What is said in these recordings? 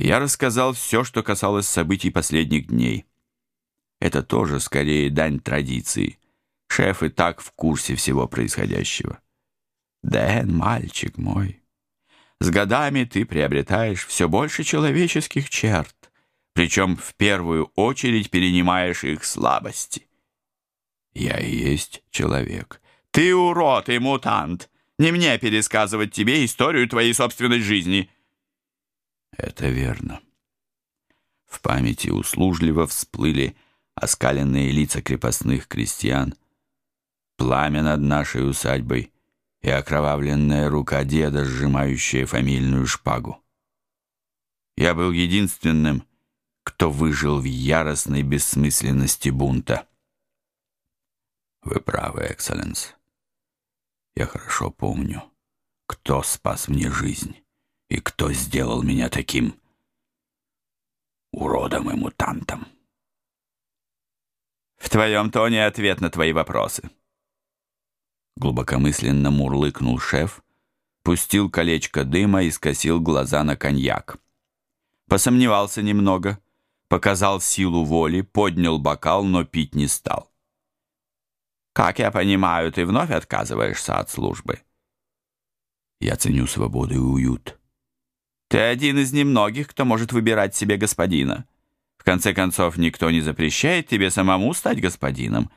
Я рассказал все, что касалось событий последних дней. Это тоже скорее дань традиции. Шеф и так в курсе всего происходящего. Дэн, мальчик мой, с годами ты приобретаешь все больше человеческих черт, причем в первую очередь перенимаешь их слабости. Я и есть человек. Ты урод и мутант. Не мне пересказывать тебе историю твоей собственной жизни. Это верно. В памяти услужливо всплыли оскаленные лица крепостных крестьян, пламя над нашей усадьбой и окровавленная рука деда, сжимающая фамильную шпагу. Я был единственным, кто выжил в яростной бессмысленности бунта. Вы правы, экселленс. Я хорошо помню, кто спас мне жизнь и кто сделал меня таким уродом и мутантом. В твоем тоне ответ на твои вопросы. Глубокомысленно мурлыкнул шеф, пустил колечко дыма и скосил глаза на коньяк. Посомневался немного, показал силу воли, поднял бокал, но пить не стал. «Как я понимаю, ты вновь отказываешься от службы?» «Я ценю свободу и уют». «Ты один из немногих, кто может выбирать себе господина. В конце концов, никто не запрещает тебе самому стать господином».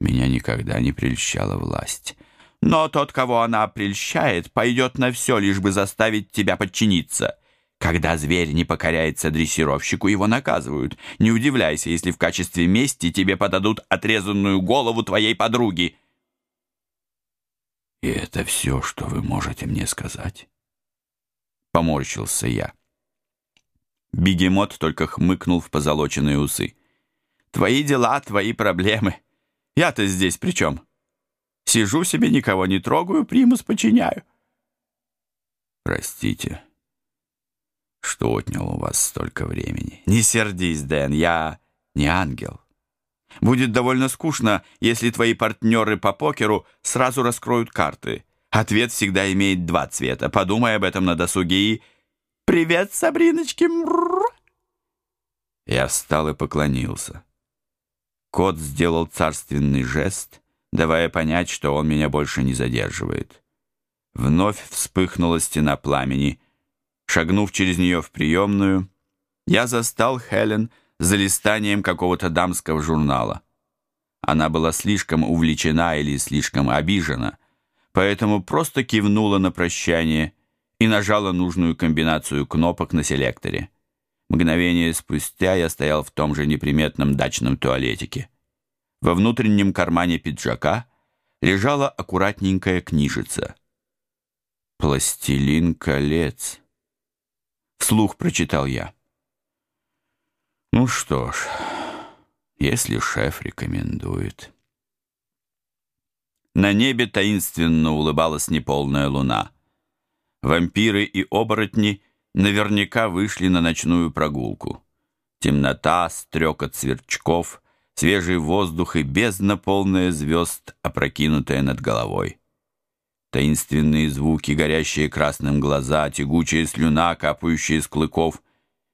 Меня никогда не прельщала власть. Но тот, кого она прельщает, пойдет на все, лишь бы заставить тебя подчиниться. Когда зверь не покоряется дрессировщику, его наказывают. Не удивляйся, если в качестве мести тебе подадут отрезанную голову твоей подруги. И это все, что вы можете мне сказать? Поморщился я. Бегемот только хмыкнул в позолоченные усы. Твои дела, твои проблемы. Я-то здесь при чем? Сижу себе, никого не трогаю, примус подчиняю. Простите, что отнял у вас столько времени. Не сердись, Дэн, я не ангел. Будет довольно скучно, если твои партнеры по покеру сразу раскроют карты. Ответ всегда имеет два цвета. Подумай об этом на досуге и... «Привет, Сабриночки!» Я встал и поклонился. Кот сделал царственный жест, давая понять, что он меня больше не задерживает. Вновь вспыхнула стена пламени. Шагнув через нее в приемную, я застал Хелен за листанием какого-то дамского журнала. Она была слишком увлечена или слишком обижена, поэтому просто кивнула на прощание и нажала нужную комбинацию кнопок на селекторе. Мгновение спустя я стоял в том же неприметном дачном туалетике. Во внутреннем кармане пиджака лежала аккуратненькая книжица. «Пластилин колец», — вслух прочитал я. «Ну что ж, если шеф рекомендует». На небе таинственно улыбалась неполная луна. Вампиры и оборотни — наверняка вышли на ночную прогулку. Темнота, стрекот сверчков, свежий воздух и бездна полная звезд, опрокинутая над головой. Таинственные звуки, горящие красным глаза, тягучая слюна, капающая из клыков,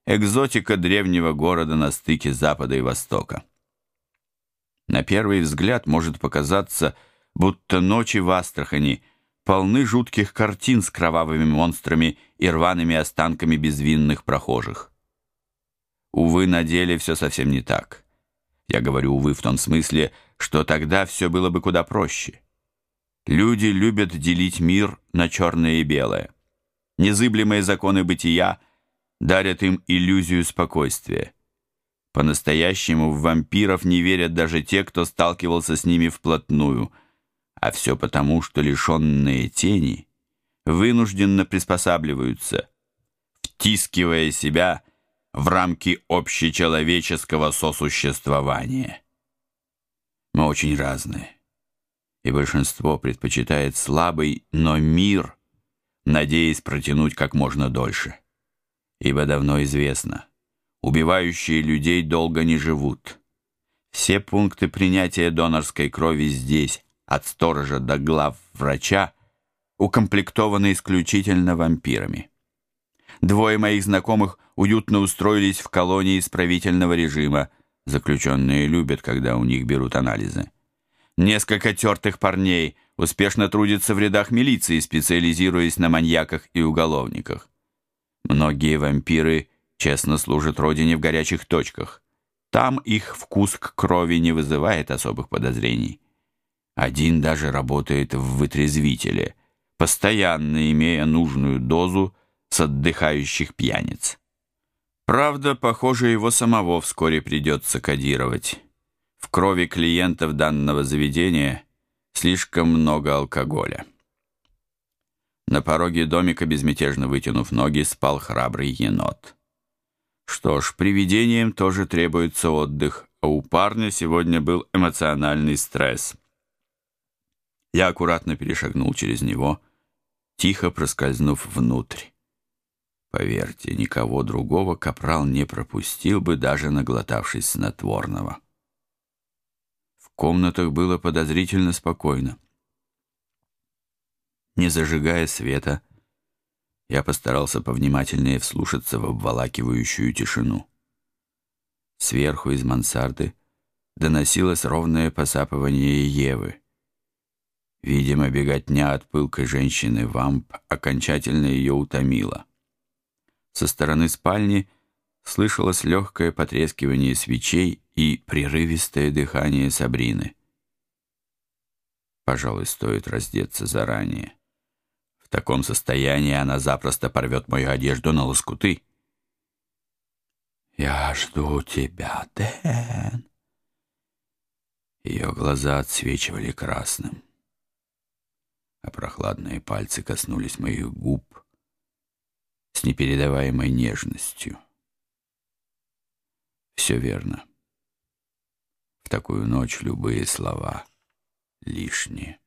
экзотика древнего города на стыке Запада и Востока. На первый взгляд может показаться, будто ночи в Астрахани полны жутких картин с кровавыми монстрами и рваными останками безвинных прохожих. Увы, на деле все совсем не так. Я говорю «увы» в том смысле, что тогда все было бы куда проще. Люди любят делить мир на черное и белое. Незыблемые законы бытия дарят им иллюзию спокойствия. По-настоящему в вампиров не верят даже те, кто сталкивался с ними вплотную – а все потому, что лишенные тени вынужденно приспосабливаются, втискивая себя в рамки общечеловеческого сосуществования. Мы очень разные, и большинство предпочитает слабый, но мир, надеясь протянуть как можно дольше. Ибо давно известно, убивающие людей долго не живут. Все пункты принятия донорской крови здесь, от сторожа до глав врача, укомплектованы исключительно вампирами. Двое моих знакомых уютно устроились в колонии исправительного режима. Заключенные любят, когда у них берут анализы. Несколько тертых парней успешно трудятся в рядах милиции, специализируясь на маньяках и уголовниках. Многие вампиры честно служат родине в горячих точках. Там их вкус к крови не вызывает особых подозрений. Один даже работает в вытрезвителе, постоянно имея нужную дозу с отдыхающих пьяниц. Правда, похоже, его самого вскоре придется кодировать. В крови клиентов данного заведения слишком много алкоголя. На пороге домика, безмятежно вытянув ноги, спал храбрый енот. Что ж, привидениям тоже требуется отдых, а у парня сегодня был эмоциональный стресс. Я аккуратно перешагнул через него, тихо проскользнув внутрь. Поверьте, никого другого капрал не пропустил бы, даже наглотавшись снотворного. В комнатах было подозрительно спокойно. Не зажигая света, я постарался повнимательнее вслушаться в обволакивающую тишину. Сверху из мансарды доносилось ровное посапывание Евы. Видимо, беготня от пылкой женщины вамп окончательно ее утомила. Со стороны спальни слышалось легкое потрескивание свечей и прерывистое дыхание Сабрины. Пожалуй, стоит раздеться заранее. В таком состоянии она запросто порвет мою одежду на лоскуты. «Я жду тебя, Дэн!» Ее глаза отсвечивали красным, а прохладные пальцы коснулись моих губ, с непередаваемой нежностью. Все верно. В такую ночь любые слова лишние.